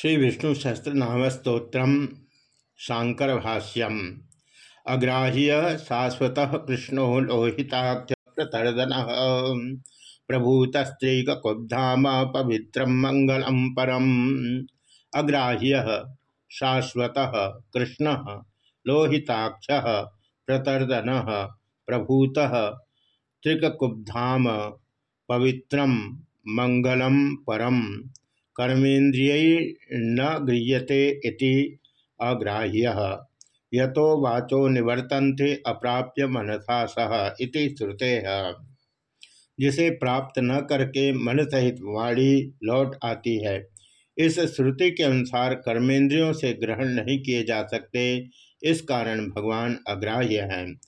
श्री विष्णु सहस्रनाम स्त्रोत्र शांकर भाष्यम अग्राह्य शाश्वत कृष्णो लोहिताक्ष प्रतर्दन प्रभूतस्त्रीकुब्धाम पवित्र मंगलम परम। अग्राह्य शाश्वत कृष्ण लोहिताक्ष प्रतर्दन। प्रभूत त्रिकुब्धाम पवित्र मंगलम परम। कर्मेन्द्रिय न गृह्यते अग्राह्य। यतो वाचो निवर्तन्ते अप्राप्य मनसा सह इति श्रुते। जिसे प्राप्त न करके मन सहित वाणी लौट आती है, इस श्रुति के अनुसार कर्मेंद्रियों से ग्रहण नहीं किए जा सकते, इस कारण भगवान अग्राह्य हैं।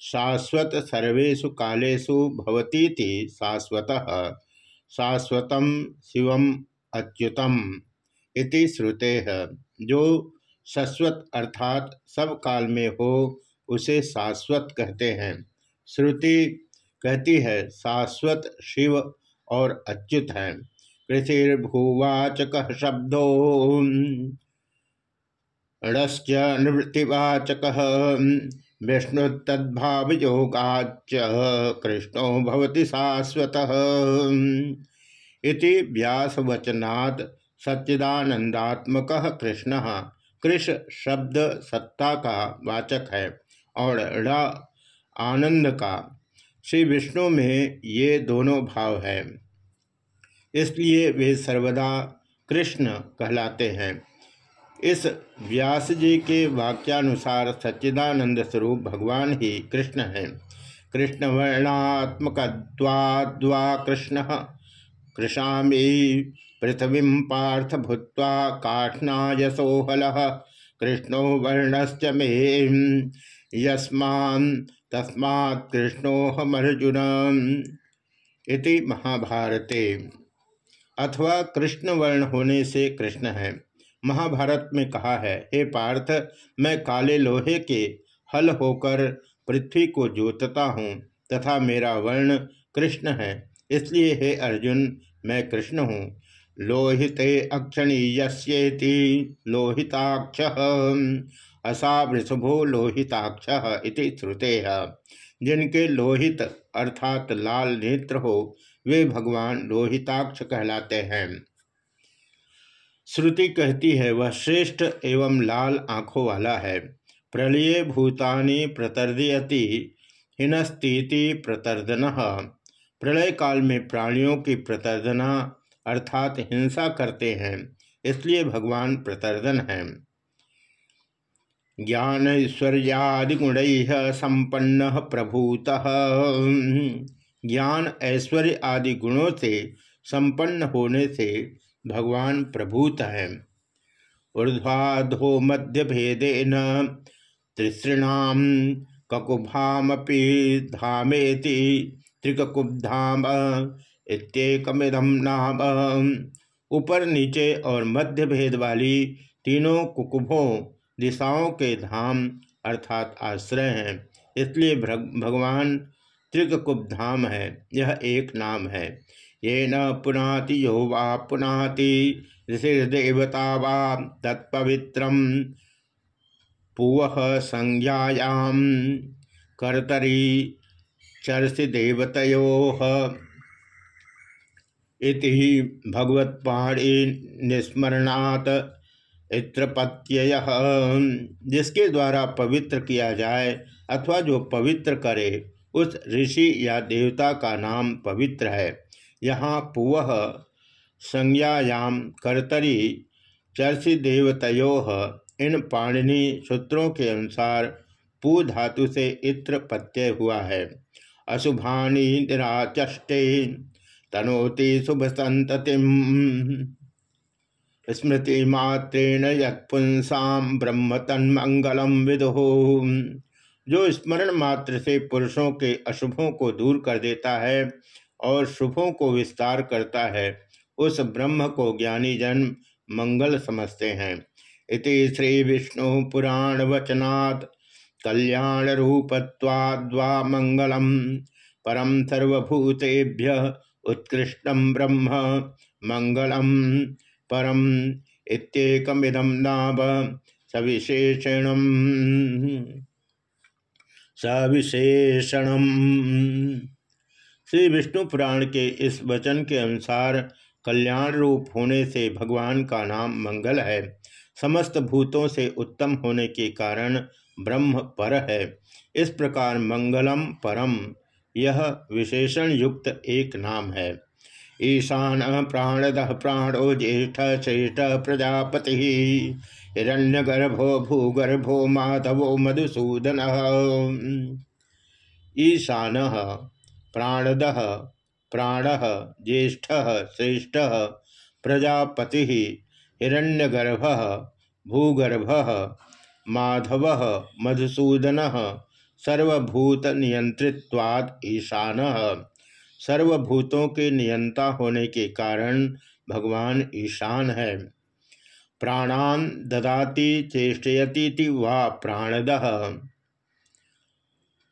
शाश्वत सर्वेशु कालेषु भवतीति शाश्वत। शाश्वतम शिवम अच्युतम इति श्रुते। है जो शाश्वत अर्थात सब काल में हो, उसे शाश्वत कहते हैं। श्रुति कहती है, शाश्वत शिव और अच्युत हैं। कृषिर्भूवाचक शब्दो णश्च निवृत्तिवाचक, विष्णु तद्भाव योगाच कृष्णो भवति शाश्वत। इति व्यासवचनात् सच्चिदानंदात्मक कृष्ण। कृष शब्द सत्ता का वाचक है और ण आनंद का। श्री विष्णु में ये दोनों भाव है। इसलिए वे सर्वदा कृष्ण कहलाते हैं। इस व्यास जी के वाक्यानुसार सच्चिदानंद स्वरूप भगवान ही कृष्ण हैं। कृष्ण वर्णात्मक कृष्ण कृषामी पृथ्वी पार्थ भूत्वा काठनायसोहल कृष्णो वर्णश्च मे। यस्मान कृष्णोहमर्जुन महाभारते। अथवा कृष्ण वर्ण होने से कृष्ण है। महाभारत में कहा है, हे पार्थ, मैं काले लोहे के हल होकर पृथ्वी को जोतता हूँ, तथा मेरा वर्ण कृष्ण है। इसलिए हे अर्जुन, मैं कृष्ण हूँ। लोहिते अक्षणीयस्येति लोहिताक्ष। असा वृषभो लोहिताक्ष श्रुते। जिनके लोहित अर्थात लाल नेत्र हो, वे भगवान लोहिताक्ष कहलाते हैं। श्रुति कहती है, वह श्रेष्ठ एवं लाल आँखों वाला है। प्रलय भूतानि प्रतर्दयति, हिनस्तीति प्रतर्दन। प्रलय काल में प्राणियों की प्रतर्दना अर्थात हिंसा करते हैं, इसलिए भगवान प्रतर्दन है। ज्ञान ऐश्वर्यादिगुण संपन्न प्रभूत। ज्ञान ऐश्वर्य आदि गुणों से संपन्न होने से भगवान प्रभूत है। ऊर्ध्वाधो मध्य भेदेन तृसृणाम ककुभामपि धामेति त्रिककुब्धाम इत्येकमिदम नाम। ऊपर नीचे और मध्य भेद वाली तीनों कुकुभों दिशाओं के धाम अर्थात आश्रय हैं। इसलिए भगवान त्रिककुब धाम है। यह एक नाम है। ये न पुनाति, यो वा पुनाति ऋषिर्देवता वा तत्पवित्रम पुव संज्ञायाम कर्तरी चर्षि देवतो इति भगवत्पाणी निस्मरणात् इत्रपत्यय। जिसके द्वारा पवित्र किया जाए अथवा जो पवित्र करे, उस ऋषि या देवता का नाम पवित्र है। यहाँ पुव संज्ञायाम कर्तरी चर्षि देवतो इन पाणिनि सूत्रों के अनुसार पू धातु से इत्र प्रत्यय हुआ है। अशुभानी निराचष्टे। तनोति शुभ संतति स्मृति मात्रेण यत्पुंसा ब्रह्म तन्मंगलम विदो। जो स्मरण मात्र से पुरुषों के अशुभों को दूर कर देता है और शुभों को विस्तार करता है, उस ब्रह्म को ज्ञानी जन मंगल समझते हैं। इति श्री विष्णु पुराण वचनात्। कल्याण रूपत्वाद्वा मंगलम परम सर्वभूतेभ्य उत्कृष्टम ब्रह्म मंगलम परम इत्येकमिदं नाम सविशेषणम। सविशेषणम। श्री विष्णु पुराण के इस वचन के अनुसार कल्याण रूप होने से भगवान का नाम मंगल है। समस्त भूतों से उत्तम होने के कारण ब्रह्म पर है। इस प्रकार मंगलम परम, यह विशेषण युक्त एक नाम है। ईशान प्राणद प्राणो ज्येष्ठ श्रेष्ठ प्रजापति। हिरण्यगर्भो भूगर्भो माधवो मधुसूदन। ईशान प्राणद प्राण ज्येष्ठ श्रेष्ठ प्रजापति। हिरण्यगर्भ भूगर्भ माधव मधुसूदन सर्वभूत नियंत्रित्वाद ईशान। सर्वभूतों के नियंता होने के कारण भगवान ईशान है। प्राणान ददाति चेष्टयती वा प्राणद।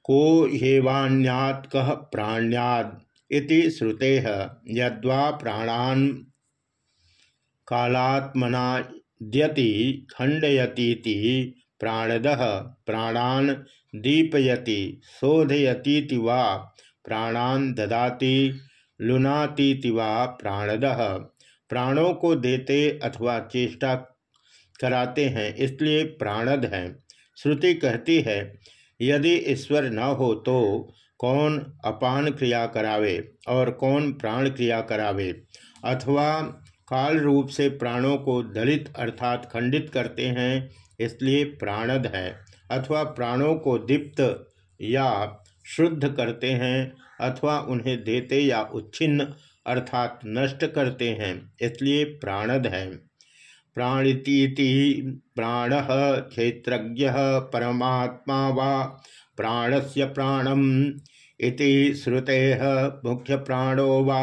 को हेवान्यात् कह प्राण्याद इति श्रुते। यद्वा प्राणान कालात्मना खंडयती प्राणद प्राणान दीपयति शोधयती वा प्राणान ददाति, लुनातीति वा प्राणद। प्राणों को देते अथवा चेष्टा कराते हैं, इसलिए प्राणद हैं। श्रुति कहती है, यदि ईश्वर न हो तो कौन अपान क्रिया करावे और कौन प्राण क्रिया करावे? अथवा काल रूप से प्राणों को दलित अर्थात खंडित करते हैं, इसलिए प्राणद है, अथवा प्राणों को दीप्त या शुद्ध करते हैं, अथवा उन्हें देते या उच्छिन्न अर्थात नष्ट करते हैं, इसलिए प्राणद है। प्राणितीति प्राण क्षेत्रज्ञ परमात्मा वा प्राणस्य प्राणम इति श्रुते मुख्य प्राणो वा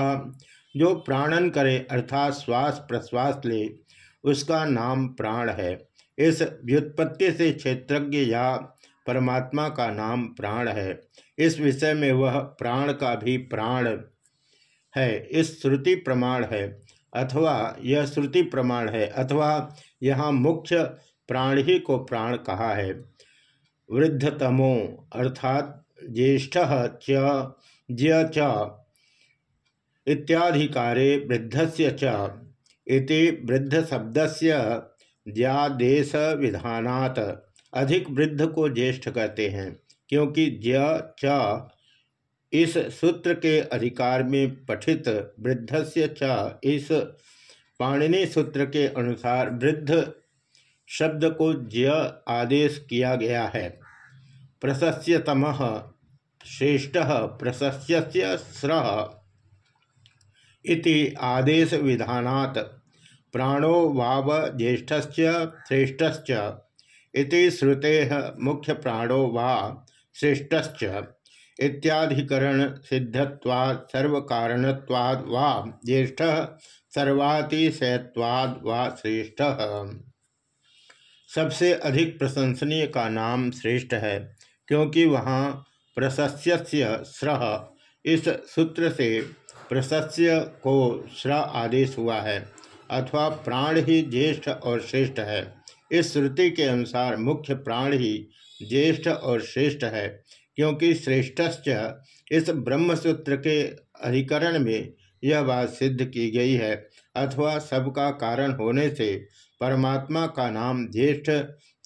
जो प्राणन करे अर्थात श्वास प्रश्वास ले, उसका नाम प्राण है। इस व्युत्पत्ति से क्षेत्रज्ञ या परमात्मा का नाम प्राण है। इस विषय में वह प्राण का भी प्राण है। इस श्रुति प्रमाण है अथवा यह श्रुति प्रमाण है अथवा यहाँ मुख्य प्राण ही को प्राण कहा है। वृद्धतमो अर्थात ज्येष्ठ च च इत्याधिकारे वृद्धस्य च इति वृद्ध शब्दस्य ज्यादेश विधानात अधिक वृद्ध को ज्येष्ठ कहते हैं, क्योंकि ज्य च इस सूत्र के अधिकार में पठित वृद्धस्य च इस पाणिनि सूत्र के अनुसार वृद्ध शब्द को ज्य आदेश किया गया है। प्रशस्यतम, श्रेष्ठ प्रशस्य स्र। इति आदेश विधानात प्राणो वाव ज्येष्ठ श्रेष्ठ इति श्रुते मुख्य प्राणो वा श्रेष्ठ इत्याधिकरण सिद्धत्वाद सर्वकारणत्वाद वा ज्येष्ठ सर्वातिशयत्वाद वा श्रेष्ठ। सबसे अधिक प्रशंसनीय का नाम श्रेष्ठ है, क्योंकि वहाँ प्रशस्य स्र इस सूत्र से प्रशस्य को श्र आदेश हुआ है, अथवा प्राण ही ज्येष्ठ और श्रेष्ठ है। इस श्रुति के अनुसार मुख्य प्राण ही ज्येष्ठ और श्रेष्ठ है, क्योंकि श्रेष्ठश्च इस ब्रह्मसूत्र के अधिकरण में यह बात सिद्ध की गई है, अथवा सबका कारण होने से परमात्मा का नाम ज्येष्ठ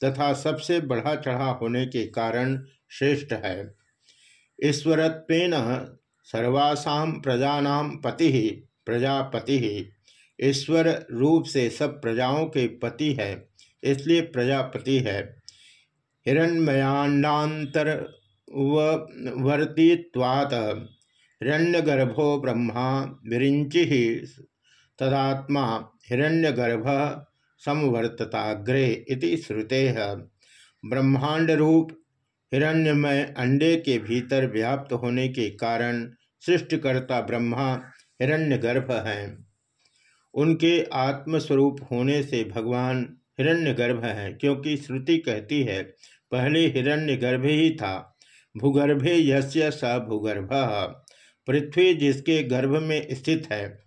तथा सबसे बढ़ा चढ़ा होने के कारण श्रेष्ठ है। ईश्वरत्वेन सर्वासा प्रजा पति, प्रजापति। ईश्वर रूप से सब प्रजाओं के पति है, इसलिए प्रजापति है। हिरण्मयांडातर वर्तित्वात् हिरण्यगर्भो ब्रह्मा विरिंचि तदात्मा हिरण्यगर्भ समवर्तताग्रे इति श्रुते। ब्रह्मांड रूप हिरण्यमय अंडे के भीतर व्याप्त होने के कारण सृष्टिकर्ता ब्रह्मा हिरण्यगर्भ हैं। उनके आत्मस्वरूप होने से भगवान हिरण्यगर्भ हैं, क्योंकि श्रुति कहती है, पहले हिरण्यगर्भ ही था, भूगर्भे यस्य स भूगर्भ, पृथ्वी जिसके गर्भ में स्थित है,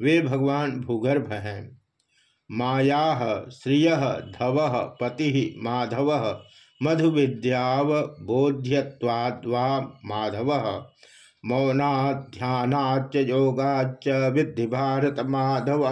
वे भगवान भूगर्भ हैं। माया श्रिय धव पति माधव मधु विद्यावबोध्यवाद्वा माधव मौनाध्यानाच योगाच विद्धि भारत माधव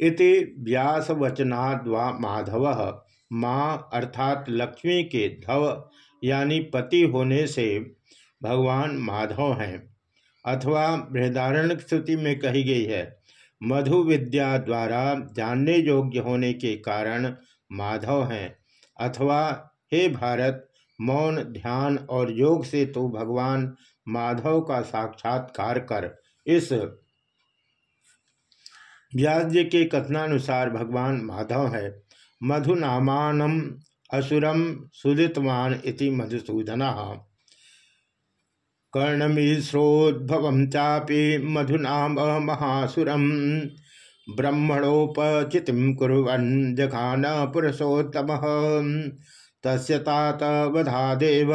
इति व्यास व्यासवचनाद्वा माधव माँ अर्थात लक्ष्मी के धव यानी पति होने से भगवान माधव हैं। अथवा बृहदारण स्तुति में कही गई है मधु विद्या द्वारा जानने योग्य होने के कारण माधव हैं। अथवा, हे भारत मौन, ध्यान और योग से तो भगवान माधव का साक्षात्कार कर। इस व्यास जी के कथनानुसार भगवान माधव है। मधुनामानम असुरम सुदितवान इति मधुसूदन। कर्णमीश्रोद्भव चापी मधुनाम महासुरम ब्रह्मणोपचिति कुरन जघान पुरुषोत्तम। तस्य तात वधा देव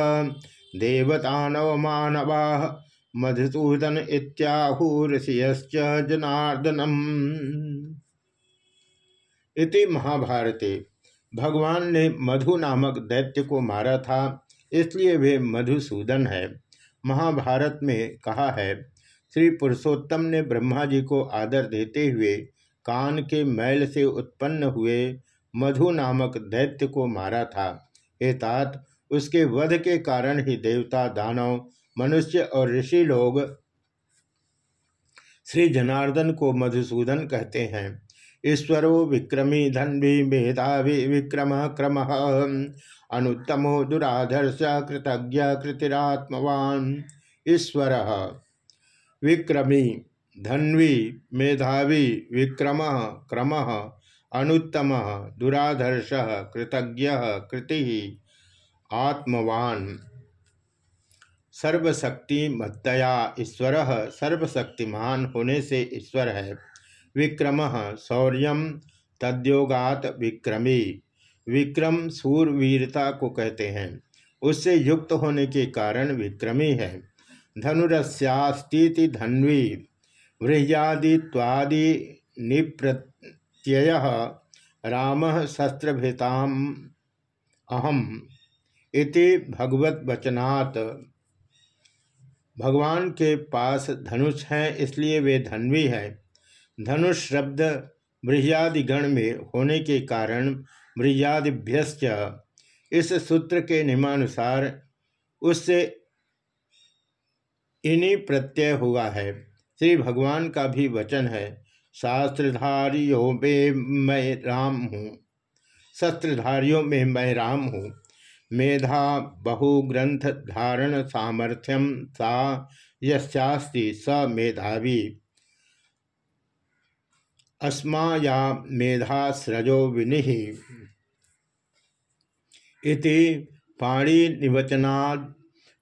मानवा मधुसूदन इत्याहुषियश्च जनार्दनम। इति महाभारते। भगवान ने मधु नामक दैत्य को मारा था, इसलिए वे मधुसूदन है। महाभारत में कहा है, श्री पुरुषोत्तम ने ब्रह्मा जी को आदर देते हुए कान के मैल से उत्पन्न हुए मधु नामक दैत्य को मारा था। एतात उसके वध के कारण ही देवता दानव, मनुष्य और ऋषि लोग श्री जनार्दन को मधुसूदन कहते हैं। ईश्वरो विक्रमी धन्वी मेधावी विक्रम क्रम अनुत्तमो दुराधर्ष कृतज्ञ कृतिरात्मवान। ईश्वर विक्रमी, धन्वी, मेधावी विक्रम क्रम अनुत्तम, दुराधर्ष, कृतज्ञ, कृति, आत्मवान। सर्वशक्ति मत्तया ईश्वर, सर्वशक्तिमान होने से ईश्वर है। विक्रम, शौर्य तद्योगात विक्रमी। विक्रम सूरवीरता को कहते हैं। उससे युक्त होने के कारण विक्रमी है। धनुरस्यास्ती धन्वी। वृह्यादित्वादि निप्रत्यय राम शस्त्रभृताम अहम इति भगवत वचनात् भगवान के पास धनुष हैं, इसलिए वे धन्वी हैं। धनुष शब्द बृहयादिगण में होने के कारण बृहयादिभ्यश्च इस सूत्र के नियमानुसार उससे इन्हीं प्रत्यय हुआ है। श्री भगवान का भी वचन है। शास्त्रधारियों में मैं राम हूँ। शस्त्रधारियों में मैं राम हूँ। मेधा, बहुग्रंथ धारण सामर्थ्यम सा यस्यास्ति स मेधावी। अस्माया मेधास्रजो विनिः इति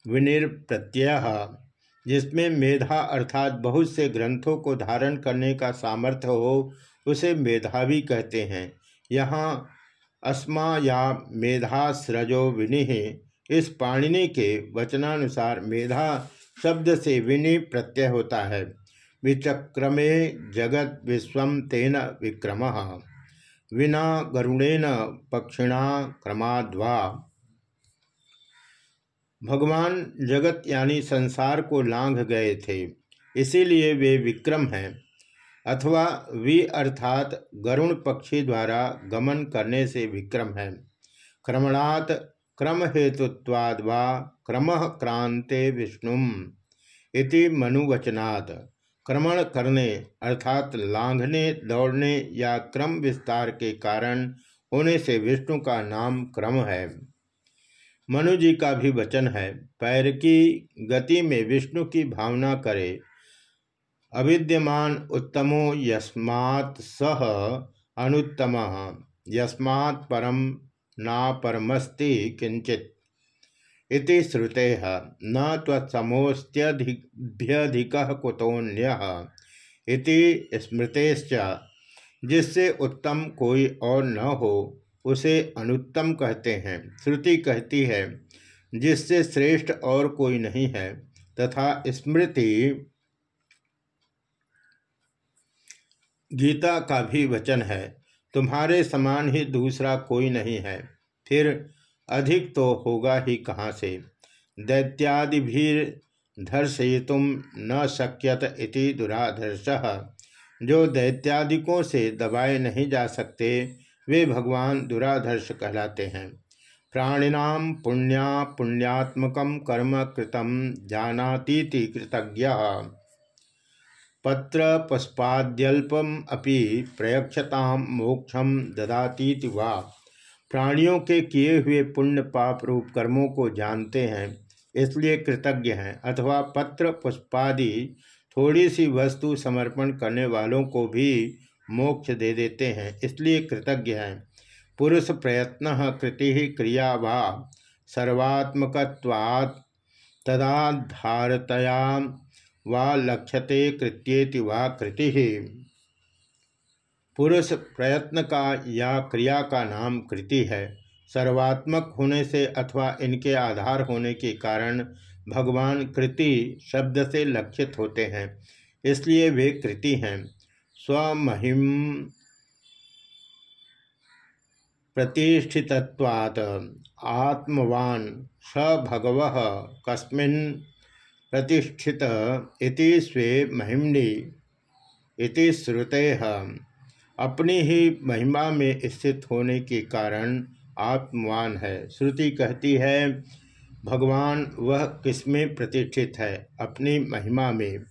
विनिर्प्रत्यय। जिसमें मेधा अर्थात बहुत से ग्रंथों को धारण करने का सामर्थ्य हो, उसे मेधावी कहते हैं। यहाँ अस्मा या मेधास्रजो विनिह। इस पाणिनि के वचनानुसार मेधा शब्द से विनि प्रत्यय होता है। विचक्रमे जगत विश्व तेन विक्रम। विना गरुणेन पक्षिणा क्रमाद्वा। भगवान जगत यानी संसार को लांघ गए थे, इसीलिए वे विक्रम हैं, अथवा वि अर्थात गरुण पक्षी द्वारा गमन करने से विक्रम है। क्रमणात क्रम हेतुत्वाद वा क्रम क्रांते विष्णु इति मनुवचनात्। क्रमण करने अर्थात लांघने, दौड़ने या क्रम विस्तार के कारण होने से विष्णु का नाम क्रम है। मनु जी का भी वचन है, पैर की गति में विष्णु की भावना करे। अविद्यमान उत्तमो यस्मात् सह अनुत्तम, यस्मात् परम ना परमस्ति किंचित। इति श्रुते, न तत्समोस्त्यधिक कुतोन्य स्मृतेश्च, जिससे उत्तम कोई और न हो। उसे अनुत्तम कहते हैं, श्रुति कहती है, जिससे श्रेष्ठ और कोई नहीं है, तथा स्मृति गीता का भी वचन है, तुम्हारे समान ही दूसरा कोई नहीं है, फिर अधिक तो होगा ही कहाँ से? दैत्यादि भी धर्षयितुम न शक्यत इति दुराधर्ष। जो दैत्यादिकों से दबाए नहीं जा सकते वे भगवान दुराधर्ष कहलाते हैं। प्राणिनाम पुण्या पुण्यात्मक कर्म कृतम जानातीति कृतज्ञ। पत्र पुष्पाद्यल्पम अपि प्रयक्षता मोक्षम ददातीति वा। प्राणियों के किए हुए पुण्य पाप रूप कर्मों को जानते हैं, इसलिए कृतज्ञ हैं, अथवा पत्र पुष्पादि थोड़ी सी वस्तु समर्पण करने वालों को भी मोक्ष दे देते हैं, इसलिए कृतज्ञ हैं। पुरुष प्रयत्न कृति क्रिया वा सर्वात्मकवात् तदाधारतया वा लक्ष्यते कृत्येति वा कृति। पुरुष प्रयत्न का या क्रिया का नाम कृति है। सर्वात्मक होने से अथवा इनके आधार होने के कारण भगवान कृति शब्द से लक्षित होते हैं, इसलिए वे कृति हैं। स्वमहिम प्रतिष्ठितवाद आत्मवान स भगव कस्मिन् प्रतिष्ठित इति स्वे महिमनि इति श्रुते। अपनी ही महिमा में स्थित होने के कारण आत्मवान है। श्रुति कहती है, भगवान, वह किसमें प्रतिष्ठित है? अपनी महिमा में।